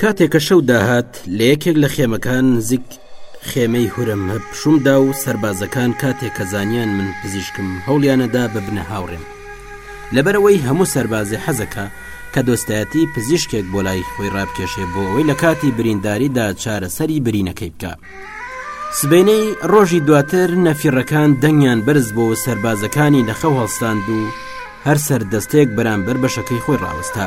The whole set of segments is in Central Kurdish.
کاتێک کە شەو داهات لە یەکێک لە خێمەکان نزیک خێمەی هورەم هەر پشوم دا و سەربازەکان کاتێک کە زانیان من پزیشکم هەوڵیانەدا ببنە هاوڕێم لەبەرەوەی هەموو سەربازی حەزەکە کە دۆستایەتی پزیشکێک بۆ لای خۆی ڕابکێشێ بۆ ئەوەی لە کاتی برینداریدا چارەسەری برینەکەی بکە سبینەی ڕۆژی دواتر نەفیڕەکان دەنگیان بەرز بۆ سەربازەکانی لەخەو هەڵستاند و هەر سەر دەستێک بەرامبەر بەشەکەی خۆی ڕاوەستا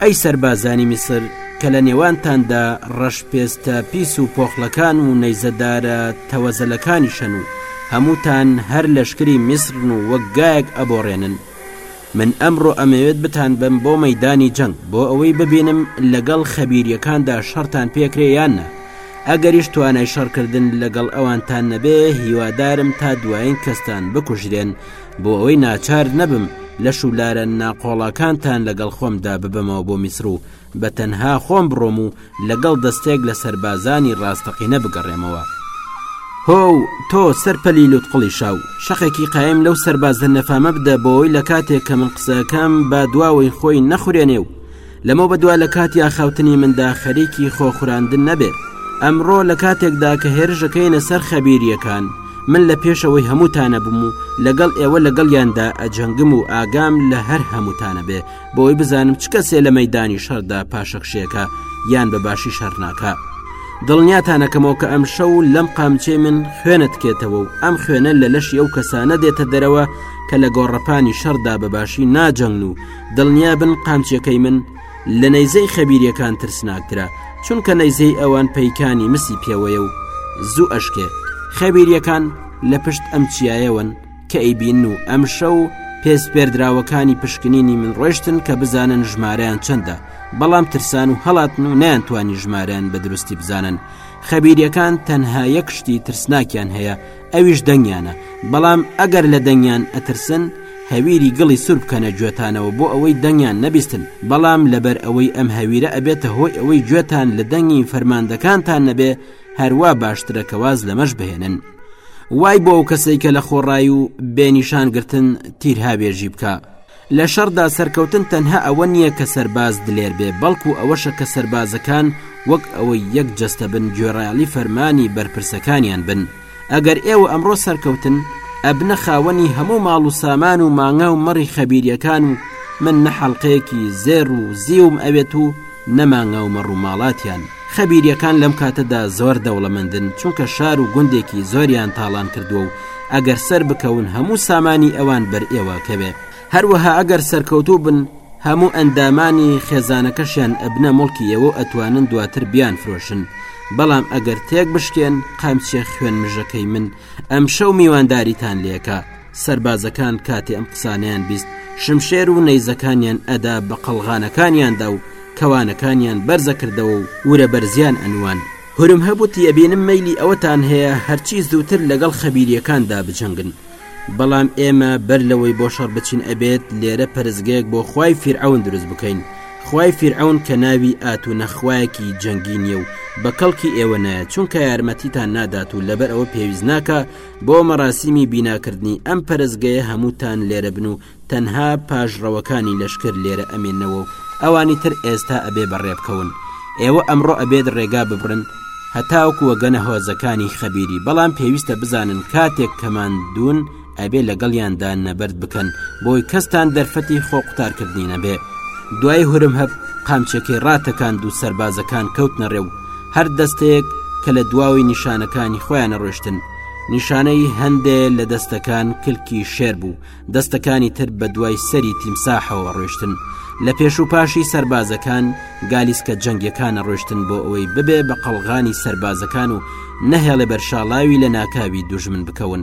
ئەی سەربازانی میسر کە لە نێوانتاندا ڕەشپێستە پیس و پۆخڵەکان و نەیزەدارە تەوەزەلەکانی شەن و هەمووتان هەر لەشکری میسرن و وەک گایەک ئەبۆڕێنن من ئەمڕۆ ئەمەوێت بتان بم بۆ مەدانی جەنگ بۆ ئەوەی ببینم لەگەڵ خەبیریەکاندا شەرتان پێکرێ یاننا ئەگەریش توانای شەڕکردن لەگەڵ ئەوانتان نەبێ هیوادارم تا دوایین کەستان بکوژرێن بۆ ئەوەی ناچار نەبم لەش و لارە ناقۆڵاکانتان لەگەڵ خۆمدا ببەمەوە بۆ میسر و بە تەنها خۆم بڕۆم و لەگەڵ دەستێک لە سربازانی ڕاستەقینە بگەڕێمەوە هۆ تۆ سەر پەلی لوت قڵی شاو شەقێکی قایم لەو سەربازە نەفامە بدە بۆی لە کاتێک کە من قسەکەم با دواوەی خۆی نەخورێنێ و لەمەو بەدوا لە کاتی ئاخاوتنی مندا خەریکی خۆ خوراندن نەبێ. ئەمڕۆ لە کاتێکدا کە هێرش ئەکەینە سەر خەبیرییەکان، من لە پێشەوەی هەمووتانە بووم و لەگەڵ ئێوە لەگەڵیاندا ئەجەنگم و ئاگام لە هەر هەمووتانە بێ بۆی بزانم چ کەسێ لە مەیدانی شەڕدا پاشەکشێکە یان بە باشی شەڕ ناکا. دڵنیاتانەکەمەوە کە ئەم شەو و لەم قامچەی من خوێنە تکێتەوە و ئەم خوێنە لە لەشی ئەو کەسانە دێتە دەرەوە کە لە گۆڕەپانی شەڕدا بە باشی ناجەنگن و دڵنیا بن قامچەکەی من لە نەیزەی خەبیریەکان ترسناکترە چونکە نەیزەی ئەوان پەیکانی مسی پێوەیە و زوو ئەشکێ خەبیریەکان لە پشت ئەم چیایەوەن کە ئەیبین و ئەمشە و پێسپێردراوەکانی پشکنینی من ڕۆشتن کە بزانن ژمارەیان چەندە بەڵام ترسان و هەڵاتن و نیانتوانی ژمارەیان بە دروستی بزانن خەبیریەکان تەنها یەک شتی ترسناکیان هەیە ئەویش دەنگیانە بەڵام ئەگەر لە دەنگیان ئەترسن هەویری گڵی سور بکەنە گوێتانەوە بۆ ئەوەی دەنگیان نەبیستن بەڵام لەبەر ئەوەی ئەم هەویرە ئەبێتە هۆی ئەوەی گوێتان لە دەنگی فەرماندەکانتان نەبێ هەروا باشترە کە واز لەمەش بهێنن وای بۆ ئەو کەسێکە لە خۆڕایی و بێنیشان گرتن تیرهاوێژی بکە لە شەڕدا سەرکەوتن تەنها ئەوە نییە کە سەرباز دلێر بێ، بەڵکو ئەوەشە کە سەربازەکان وەک ئەوەی یەک جەستە بن گوێڕایەڵی فەرمانی بەرپرسەکانیان بن. ئەگەر ئێوە ئەمڕۆ سەرکەوتن، ئەبنە خاوەنی هەموو ماڵ و سامان و مانگا و مەڕی خەبیرییەکان و من نە حەڵقەیەکی زێڕ و زیوم ئەوێت و نە مانگا و مەڕ و ماڵاتیان. خەبیرییەکان لەم کاتەدا زۆر دەوڵەمەندن، چونکە شار و گوندێکی زۆریان تاڵان کردووە و ئەگەر سەربکەون هەموو سامانی ئەوان بەر ئێوە ئەکەوێ. هەروەها ئەگەر سەرکەوتوو بن هەموو ئەندامانی خێزانەکەشیان ئەبنە موڵکی ئێوە و ئەتوانن دواتر بیانفرۆشن، بەڵام ئەگەر تێک بشکێن قامچێ خوێن مژەکەی من ئەمشەو میوانداریتان لێکا. سەربازەکان کاتێ ئەم قسانیان بیست شمشێر و نەیزەکانیان ئەدا بە قەلغانەکانیاندا و کەوانەکانیان بەرزەکردەوە و ورە بەرزیان ئەنوان هورم هەبووتی ئەبینم مەلی ئەوەتان هەیە هەرچی زووتر لەگەڵ خەبیریەکاندا بجەنگن بەڵام ئێمە بەر لەوەی بۆ شەڕ بچین ئەبێت لێرە پەرزگەیەک بۆ خی فیرعون دروست بکەین خی فیرعون کە ناوی ئات و نەخوایەکی جەنگی نیە و بە کەڵکی ئێوە نایە چونکە یارمەتیتان نادات و لەبەر ئەوە پێویست ناکە بۆ مەراسیمی بیناکردنی ئەم پەرستگەیە هەمووتان لێرە بن و تەنها پاژڕەوەکانی لەشکر لێرە ئەمێنەوە و ئەوانی تر ئێستا ئەبێ بەڕێ بکەون ئێوە ئەمڕۆ ئەبێت ڕێگا ببڕن هەتاوکو وەگەنە هۆزەکانی خەبیری بەڵام پێویستە بزانن کاتێک کەمان دوون ئەبێ لەگەڵیاندا نەبەرد بکەن بۆی کەستان دەرفەتی خۆ قوتارکردنی نەبێ دوای هورم هەب قامچەکەی ڕاتەکان دوو سەربازەکان کەوتنە ڕێ و هەر دەستەیەک کە لە دواوەی نیشانەکانی خۆیانە ڕۆشتن نیشانەی هەندێ لە دەستەکان کلکی شێر بوو دەستەکانی تر بە دوای سەری تیمساحەوە ڕۆشتن لە پێش و پاشی سربازەکان گالیسکە جەنگیەکانە ڕۆشتن بۆ ئەوەی ببێ بە قەڵغانی سربازەکان و نەهێڵێ بەرشاڵاوی لە ناکاوی دوژمن بکەون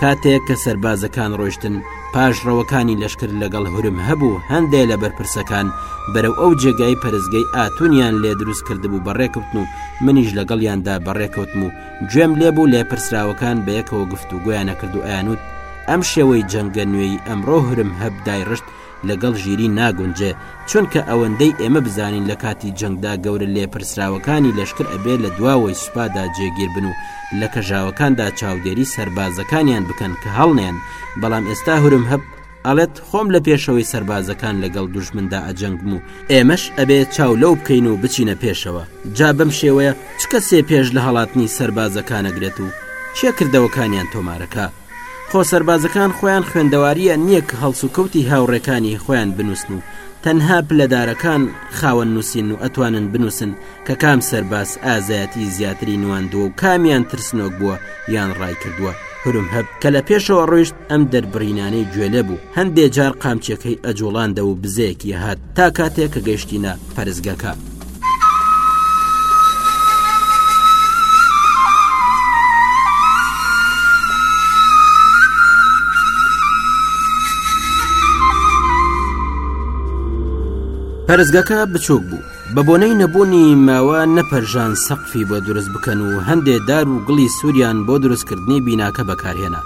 کاتێک کە سەربازەکان ڕۆشتن پاشڕەوەکانی لەشکر لەگەڵ هورم هەبوو هەندێ لە بەرپرسەکان بەرەو ئەو جێگای پەرستگەی ئاتونیان لێ دروست کردبوو بەڕێکەوتن و منیش لەگەڵیاندا بەڕێکەوتم و گوێم لێبوو لێ پرسراوەکان بە یەکەوە گفتو گویانە کردو ئەیانوت ئەم شێوەی جەنگە نوێی ئەمڕۆ هورم هەب دایڕشت لەگەڵ ژیری ناگونجێ چونکە ئەوەندەی ئێمە بزانین لە کاتی جەنگدا گەورە لێ پرسراوەکانی لەشکر ئەبێ لە دواوەی سوپادا جێگیر بن و لە کەژاوەکاندا چاودێری سربازەکانیان بکەن کە هەڵنێن بەڵام ئێستا هورم هەب ئەڵێت خۆم لە پێشەوەی سربازەکان لەگەڵ دوژمندا ئەجەنگم و ئێمەش ئەبێ چاو لەو بکەین و بچینە پێشەوە جا بەم شێوەیە چکە سێ پێش لە هەڵاتنی سربازەکانەگرێت و چێ کردەوەکانیان تۆمارەکە خۆ سەربازەکان خۆیان خوێندەواریان نییە کە هەڵسوکەوتی هاوڕێکانی خۆیان بنووسن و تەنها پلەدارەکان خاوەن نووسین و ئەتوانن بنووسن کە کام سەرباز ئازایەتی زیاتری نواندووە و کامیان ترسنۆک بووە یان ڕای کردووە هەرم هەب کە لە پێشەوە ڕۆیشت ئەم دەربڕینانەی گوێلێ بوو هەندێ جار قامچەکەی ئەجوڵاندە و بزەیەکی هات تا کاتێک کە گەشتینە پەرستگەکە. پەرستگەکە بچووک بوو بە بۆنەی نەبوونی ماوە نەپەرژان سەقفی بۆ دروست بکەن و هەندێ دار و گڵی سووریان بۆ دروستکردنی بیناکە بەکارهێنا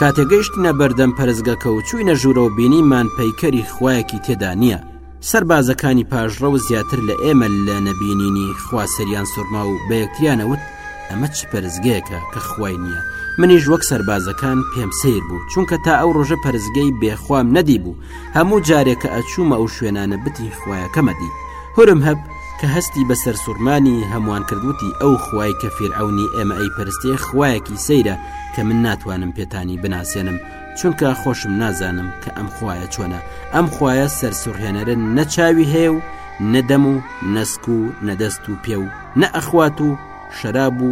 کاتێگەیشتە بەردەم پەرستگەکە و چووینە ژوورەوە بینیمان پەیکەری خویەکی تێدا نییە سەربازەکانی پاژڕەو زیاتر لە ئێمە لە نەبینینی خوا سەریان سوورما و بە یەکتریانەوت ئەمە چ پەرزگەیەکە کە خوای نییە منیش وەک سەربازەکان پێم سیر بوو چونکە تا ئەو ڕۆژە پەرزگەی بێخوام نەدی بوو هەموو جارێکە ئەچوومە ئەو شوێنانە بتی خویەکەمەدی هورم هەب کە هەستی بە سەرسوورمانی هەمووان کردوتی ئەو خوای کە فیرعونی ئێمە ئەی پەرستێ خویەکی سەیرە کە من ناتوانم پێتانی بناسێنم چونکە خۆشم نازانم کە ئەم خویە چۆنە ئەم خویە سەرسوڕهێنەرە نەچوی هەیە و نەدەم و نەسک و نەدەست و پێ و نە ئەخوات و شەراب و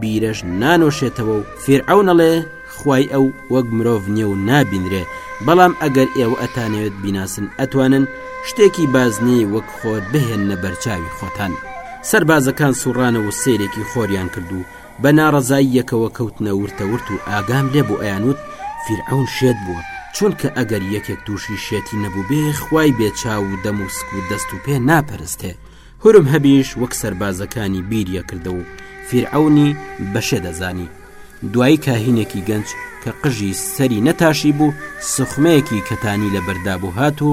بیرەش نانۆشێتەوە و فێرعونەڵێ خی ئەو وەک مرۆڤ نیە و نابینرێ بەڵام ئەگەر ئێوە ئەتانەوێت بیناسن ئەتوانن شتێکی بازنی وەک خۆر بهێنە بەرچاوی خۆتان سربازەکان سوڕانەوە سیرێکی خۆریان کردو بە ناڕەزاییەکەوە کەوتنە ورتە ورت و ئاگام لێ بوو ئەیانوت فیرعەون شێت بووە، چونکە ئەگەر یەکێک تووشی شێتی نەبووبێ خوای بێ چاو و دەم و سک و دەست و پێ ناپەرستێ، هورمهەبیش وەک سەربازەکانی بیری ئەکردەوە و فیرعەونی بە شێ دەزانی. دوایی کاهینێکی گەنج کە قژی سەری نەتاشیبوو سوخمەیەکی کەتانی لەبەردابوو هات و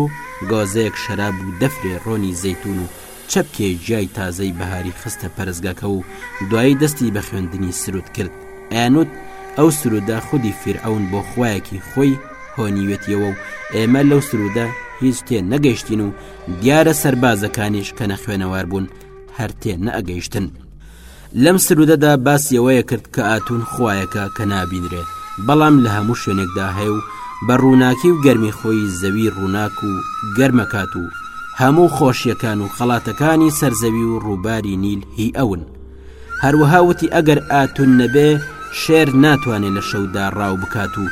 گۆزەیەک شەراب و دەفرێ رۆنی زەیتوون و چەپکێ گیای تازەی بەهاری خستە پەرستگەکە و دوایی دەستی بە خوێندنی سرود کرد ئەیانوت ئەو سرودە خودی فیرعەون بۆ خویەکی خۆی هۆنیوێتیەوە و ئێمە لەو سرودە هیچ تێ نەگەیشتین و دیارە سەربازەکانیش کە نەخوێنەوار بوون هەر تێ نەئەگەیشتن لەم سرودەدا باسی ئەوەیە کرد کە ئاتون خویەکە کە نابینرێت بەڵام لە هەموو شوێنێکدا هەیە و بە ڕووناکی و گەرمی خۆی زەوی ڕووناک و گەرمەکات و هەموو خۆشیەکان و خەڵاتەکانی سەرزەوی و ڕووباری نیل هی ئەون هەروەها وتی ئەگەر ئاتون نەبێ شێر ناتوانێت لە شەودا ڕاو بکات و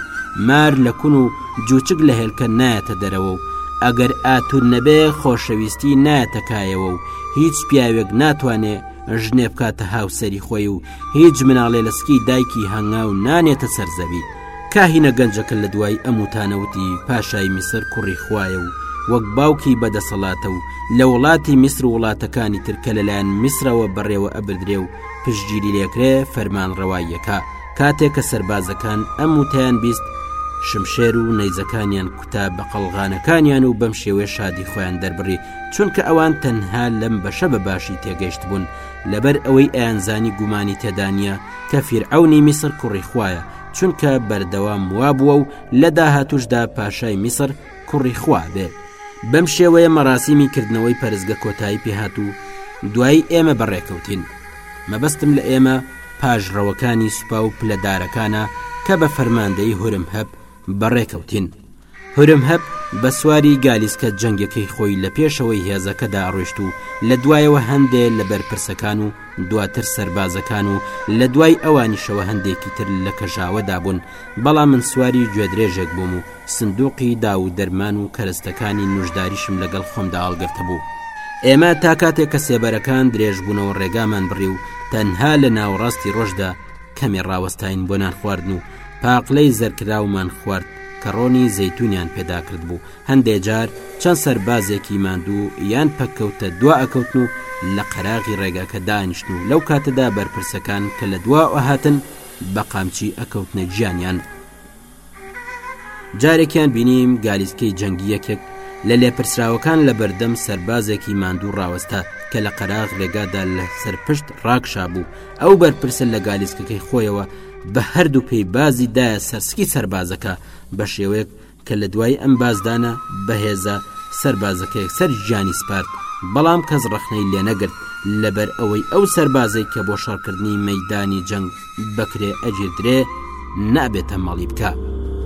مار لە کون و جوچک لە هێلکە نایەتە دەرەوە و ئەگەر ئاتون نەبێ خۆشەویستی نایەتەکایەوە و هیچ پیاوێک ناتوانێت ژنێ بکاتە هاوسەری خۆی و هیچ مناڵێ لە سکی دایکی هەنگا و نانێتە سەرزەوی کاهینە گەنجەکە لە دوای ئەموتانەوتی پاشای میسر کوڕی خوایە و وەک باوکی بەدەسەڵاتە و لە وڵاتی میسر و وڵاتەکانی ترکە لەلایەن میسرەوە بەڕێوە ئەبدرێ و پشتگیری لێکرێ فەرمان ڕەواییەکە کاتێک کە سربازەکان ئەم وتیان بیست شمشێر و نەیزەکانیان کوتا بە قەڵغانەکانیان و بەم شێوەیە شادی خۆیان دەربڕی چونکە ئەوان تەنها لەم بەشە بە باشی تێگەشتبوون لەبەر ئەوەی ئەیانزانی گومانی تێدانە کە فیرعونی میسر کوڕی خویە چونکە بەردەوام وا بووە و لە داهاتوشدا پاشای میسر کوڕی خوا بێ بەم شێوەیە مەراسیمی کردنەوەی پەرزگە کۆتایی پێهات و دوایی ئێمە بەڕێکەوتین مەبەستم لە ئێمە پاژڕەوەکانی سوپا و پلەدارەکانە کە بە فەرماندەی هورم هەب بەڕێکەوتین هورمهەب بە سواری گالیسکە جەنگەکەی خۆی لە پێشەوەی هێزەکەدا ڕۆیشت و لە دوایەوە هەندێ لە بەرپرسەکان و دواتر سەربازەکان و لە دوای ئەوانیشەوە هەندێکی تر لە کەژاوەدا بوون بەڵام من سواری گوێدرێژێک بووم و سندوقی داو و دەرمان و کەرەستەکانی نوژداریشم لەگەڵ خۆمدا هەڵگرتە بوو. ئێمە تا کاتێک کە سێبەرەکان درێژ بوونەوە ڕێگامان بڕی و تەنها لە ناوەڕاستی ڕۆژدا کەمێ ڕاوەستاین بۆ نان خواردن و پاقلەی زەرکراومان خوارد، کەڕۆنی زەیتونیان پێداکردبوو هەندێ جار چەند سەربازێکی ماندوو یان پەککەوتە دوا ئەکەوتن و لە قەراغی ڕێگاکە دانیشتن و لەو کاتەدا بەرپرسەکان کە لە دوا ئەهاتن بە قامچی ئەکەوتنە گیانیان جارێکیان بینیم گالیسکەی جەنگی یەکێک لە لێپرسراوەکان لە بەردەم سربازێکی ماندوو ڕاوەستا کە لە قەراغ ڕێگادا لە سەرپشت ڕاکشا بوو ئەو بەرپرسە لە گالیسکەکەی خۆیەوە بە هەردوو پێی بازی دایە سەرسکی سەربازەکە بە شێوەیەک کە لە دوای ئەم بازدانە بەهێزە سەربازەکەیەک سەر گیانی سپارت بەڵام کەس ڕەخنەی لێنەگرت لەبەر ئەوەی ئەو سەربازەی کە بۆ شەڕکردنی مەدانی جەنگ بەکرێ ئەگیردرێ نابێتە مەڵی بکە.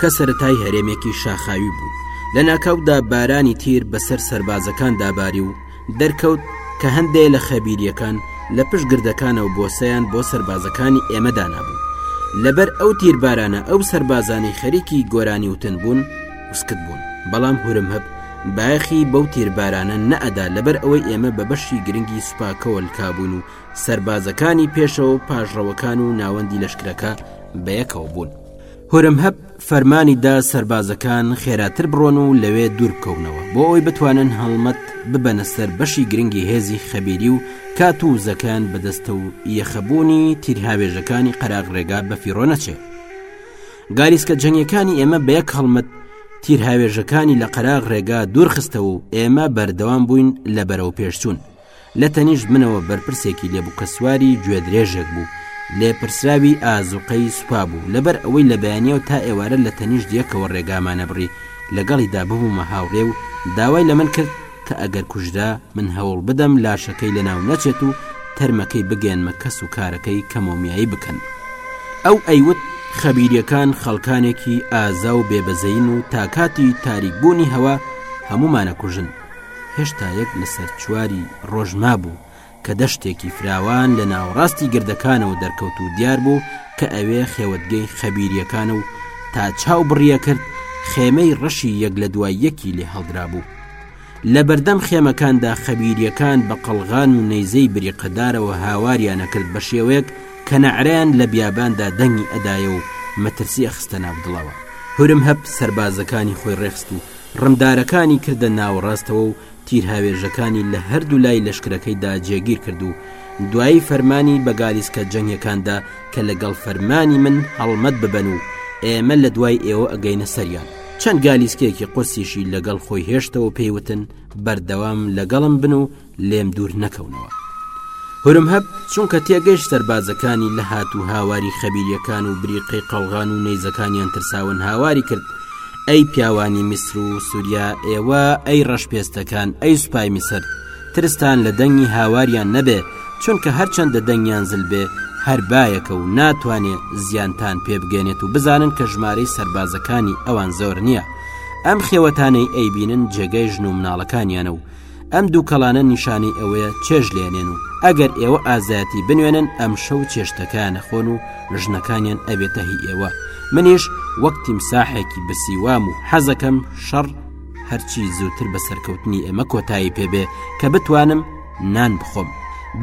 کە سەرەتای هەرێمێکی شاخاوی بوو لە ناکاودا بارانی تیر بەسەر سەربازەکان داباری و دەرکەوت کە هەندێ لە خەبیریەکان لە پشت گردەکانە و بۆسەیان بۆ سەربازەکانی ئێمەدانابوو لەبەر ئەو تیربارانە ئەو سەربازانەی خەریکی گۆرانی وتن بوون وسکت بوون بەڵام هورم هەب بایەخی بەو تیربارانە نەئەدا لەبەر ئەوەی ئێمە بە بەشی گرنگی سوپاکەوە لکبوون و سەربازەکانی پێشەوە پاشڕەوەکان و ناوەندی لەشکرەکە بەیەکەوە بوون. هۆرەمهەب فەرمانی دا سەربازەکان خێراتر بڕۆن و لەوێ دووربکەونەوە بۆ ئەوەی بتوانن هەڵمەت ببەنە سەر بەشی گرنگی هێزی خەبیری و کات و وزەکەیان بەدەستە و یەخەبوونی تیرهاوێژەکانی قەراغ ڕێگا بەفیڕۆ نەچێ گاریسکە جەنگەکانی ئێمە بە یەک هەڵمەت تیرهاوێژەکانی لە قەراغ ڕێگا دوورخستەوە و ئێمە بەردەوام بووین لە بەرەو پێشچوون لە تەنیشت منەوە بەرپرسێکی لێ بوو کە سواری گوێدرێژێک بوو، لێپرسراوی ئازوقەی سوپا بوو، لەبەر ئەوەی لە بەیانیەوە تا ئێوارە لە تەنیشت یەکەوە رێگامانەبڕی، لەگەڵیدا ببوومە هاوڕێ و داوای لە من کرد کە ئەگەر کوژرا، من هەوڵ بدەم لاشەکەی لە ناو نەچێت و تەرمەکەی بگەیەنمە کەس و کارەکەی کە مۆمیایی بکەن. ئەو ئەیوت، خەبیریەکان خەڵکانێکی ئازا و بێ بەزەیین و تا کاتی تاریک بوونی هەوا هەموومان ئەکوژن. هێشتا یەک لەسەر چواری ڕۆژ مابوو کە دەشتێکی فراوان لە ناوەڕاستی گردەکانەوە دەرکەوت و دیار بوو کە ئەوێ خێوەتگەی خەبیریەکانە و تا چاو بڕیە کرد خێمەی ڕەشی یەک لە دوای یەکی لێ هەڵدرا بوو لە بەردەم خێمەکاندا خەبیریەکان بە قەلغان و نەیزەی بریقەدارەوە هاواریانە کرد بە شێوەیەک کە نەعرەیان لە بیاباندا دەنگی ئەدایە و مەترسی ئەخستە ناو دڵەوە هورم هەب سەربازەکانی خۆی ڕێخست و ڕمدارەکانی کردە ناوەڕاستەوە و تیرهاوێژەکانی لە هەردوو لای لەشکرەکەیدا جێگیر کرد و دوایی فەرمانی بە گالیسکە جەنگیەکاندا کە لەگەڵ فەرمانی من هەڵمەت ببەن و ئێمە لە دوای ئێوە ئەگەینە سەریان چەند گالیسکێکی قورسیشی لەگەڵ خۆی هێشتەوە پێیوتن بەردەوام لەگەڵم بن و لێم دوور نەکەونەوە هورم هەب چونکە تێگەشت سەربازەکانی لە هات و هاواری خەبیریەکان و بریقەی قەڵغان و نەیزەکانیان ترساون هاواری کرد ئەی پیاوانی میسر و سووریا ئێوە ئەی ڕەش پێستەکان ئەی سوپای میسر ترستان لە دەنگی هاواریان نەبێ چونکە هەرچەندە دەنگیان زل بێ هەر باەکە و ناتوانێ زیانتان پێ بگەێنێت و بزانن کە ژمارەی سربازەکانی ئەوان زۆر نییە ئەم خێوەتانەی ئەیبینن جێگەی ژن و مناڵەکانیانە و ئەم دوو کەڵانە نیشانەی ئەوەیە چێژ لێنێن و ئەگەر ئێوە ئازایەتی بنوێنن ئەم شەو چێشتەکانە خۆن و ژنەکانیان ئەبێتە هی ئێوە منیش وەک تیم ساحێکی بسیوام و حەزەکەم شەڕ هەرچی زووتر بە سەرکەوتنی ئێمە کۆتایی پێبێ کە بتوانم نان بخۆم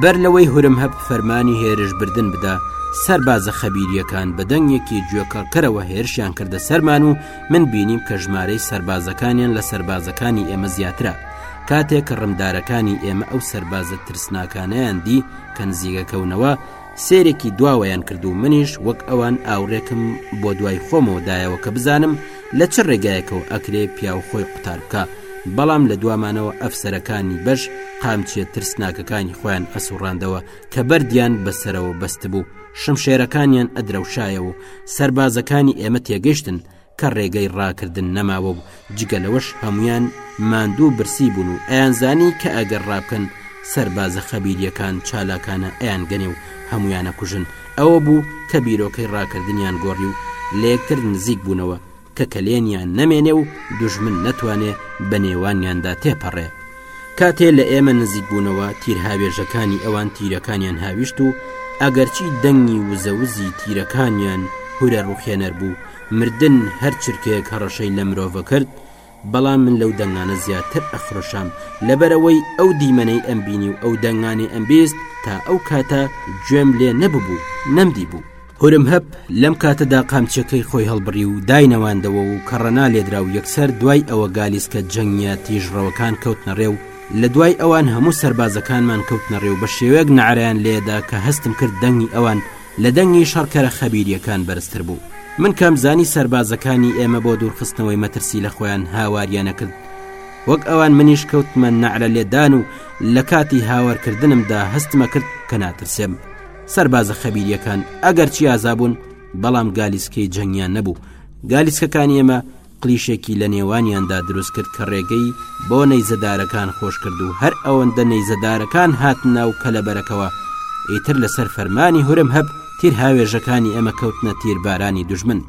بەر لەوەی هورم هەب فەرمانی هێرش بردن بدا سەربازە خەبیریەکان بە دەنگێکی گوێکەڵکەرەوە هێرشیان کردە سەرمان و من بینیم کە ژمارەی سەربازەکانیان لە سەربازەکانی ئێمە زیاترە کاتێک کە ڕمدارەکانی ئێمە ئەو سەربازە ترسناکانیان دی کە نزیگەکەونەوە سێرێکی دواوەیان کرد و منیش وەک ئەوان ئاوڕێکم بۆ دوای خۆمەوە دایەوە کە بزانم لە چ ڕێگایەکەوە ئەکرێ پیاو خۆی قوتار بکە بەڵام لە دوامانەوە ئەفسەرەکانی بەش قامچیە ترسناکەکانی خۆیان ئەسوڕاندەوە کە بەردیان بەسەرەوە بەستبوو شمشێرەکانیان ئەدرەوشایە و سەربازەکانی ئێمە تێگەشتن کە ڕێگەی ڕاکردن نەماوە و جگە لەوەش هەمویان ماندوو برسی بوون و ئەیانزانی کە ئەگەر ڕابکەن سربازە خەبیریەکان چالاکانە ئەیانگەنێ و هەمویانە کوژن ئەوە بوو کە بیرۆکەی ڕاکردنیان گۆڕی و لە یەکتر نزیک بوونەوە کە کەلێنیان نەمێنێ و دوژمن نەتوانێ بە نێوانیاندا تێپەڕێ کاتێ لە ئێمە نزیکبوونەوە تیرهاوێژەکانی ئەوان تیرەکانیان هاویشت و ئەگەرچی دەنگی وزەوزی تیرەکانیان هورە ڕوخێنەر بوو مردن هەر چرکەیە کە ڕەشەی لە مرۆڤە کرد بەڵام من لەو دەنگانە زیاتر ئەخرۆشام لەبەرەوەی ئەو دیمەنەی ئەم بینی و ئەو دەنگانی ئەم بیست تا ئەو کاتە گوێم لێ نەببوو نەمدی بوو هورمهەب لەم کاتەدا قامچەکەی خۆی هەڵبڕی و داینەواندەوە و کەڕەنا لێدرا و یەکسەر دوای ئەوە گالیسکە جەنگیە تیژڕەوەکان کەوتنەڕێ و لە دوای ئەوان هەموو سەربازەکانمان کەوتنەڕێ و بە شێوەیەک نەعریان لێدا کە هەستم کرد دەنگی ئەوان لە دەنگی شەڕکەرە خەبیریەکان بەرزتر بوو من کەم زانی سەربازەکانی ئێمە بۆ دوورخستنەوەی مەترسی لە خۆیان هاواریانە کرد وەک ئەوان منیش کەوتمە نەعرە لێدان و لە کاتی هاوارکردنمدا هەستمە کرد کە ناترسێم. سەربازە خەبیریەکان ئەگەرچی ئازابوون بەڵام گالیسکەی جەنگیان نەبوو گالیسکەکانی ئێمە قلیشێکی لە نێوانیاندا دروست کرد کە ڕێگەی بۆ نەیزەدارەکان خۆش کرد و هەر ئەوەندە نەیزەدارەکان هات ناو کەلەبەرەکەوە ئیتر لەسەر فەرمانی هورم هەب تیر هاوێژەکانی ئەمە کەوتنە تیربارانی دژمن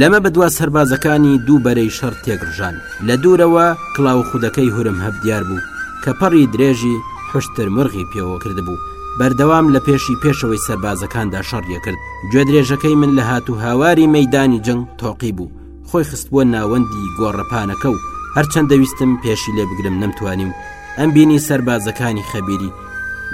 لەمە بەدوا سەربازەکانی دوو بەرەی شەڕ تێکڕژان. لە دوورەوە کڵاو خودەکەی هورمهب دیار بوو کە پەڕی درێژی حوشترمرغی پێوە کردبوو. بەردەوام لە پێشی پێشەوەی سەربازەکاندا شەڕی ئەکرد. گوێدرێژەکەی من لە هاتوهاواری مەیدانی جەنگ تۆقی بوو. خۆی خستبووە ناوەندی گۆڕەپانەکە و هەرچەند دەویستم پێشی لێ بگرم نەمتوانی و ئەمبینی سەربازەکانی خەبیری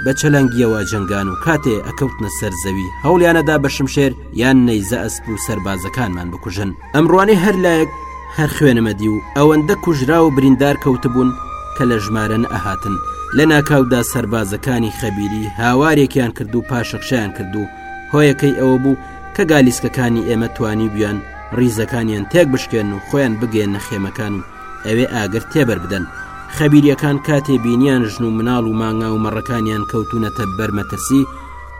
بە چەلەنگیەوە جەنگان و کاتێ ئەکەوتنە سەر زەوی هەوڵیانەدا بە شمشێر یان نەیزە ئەسپ و سەربازەکانمان بکوژن ئەم ڕوانێ هەر لایەک هەر خوێنەمەدی و ئەوەندە کوژرا و بریندار کەوتبوون کە لە ژمارە نەهاتن لە ناکاودا سەربازەکانی خەبیری هاوارێکیان کرد و پاشەخشیان کرد و هۆیەکەی ئەوە بوو کە گالیسکەکانی ئێمە توانی بیان ریزەکانیان تێک بشکێن و خۆیان بگەێنە خێمەکان و ئەوێ ئاگر تێبەر بدەن خەبیریەکان کاتێ بینیان ژن و مناڵ و مانا و مەڕەکانیان کەوتونەتە بەر مەترسی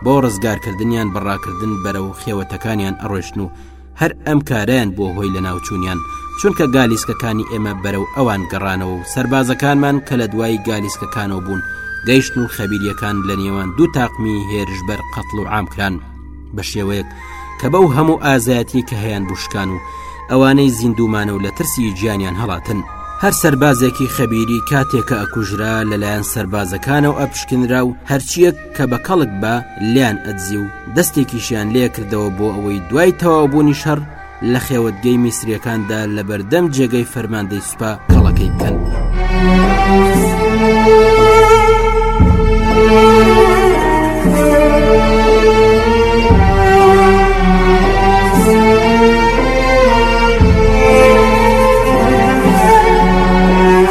بۆ ڕزگارکردنیان بەڕاکردن بەرە و خێوەتەکانیان ئەڕۆشتن و هەر ئەم کارەیان بۆ هۆی لە ناوچوونیان چونکە گالیسکەکانی ئێمە بەرە و ئەوان گەڕانەوە و سربازەکانمان کە لە دوای گالیسکەکانەوە بوون گەیشتن و خەبیریەکان لە نێوان دوو تاقمی هێرش بەر قەتڵ و عامکران. بە شێوەیەک کە بەو هەموو ئازایەتی کە هەیان بشکان و ئەوانەی زیندومانە و لە ترسی گیانیان هەڵاتن هەر سەربازێکی خەبیری کاتێکە ئەکوژرا لەلایەن سەربازەکانە و ئەپشکنرا و هەرچیەک کە بە کەڵک بە لیان ئەدزی و دەستێکیشیان لێکردەوە بۆ ئەوەی دوای تەوابوونی شەڕ لە خێوەتگەی میسریەکاندا لە بەردەم جێگەی فەرماندەی سوپا کەڵەکەی بکەن.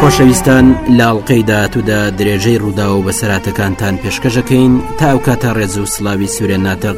خۆشەویستان لاڵقەی داهاتوودا درێژەی ڕوودا و بەسەراتەکانتان پێشکەشەکەین تا ئەو کاتە ڕێز و سلاوی سورێن ناتەق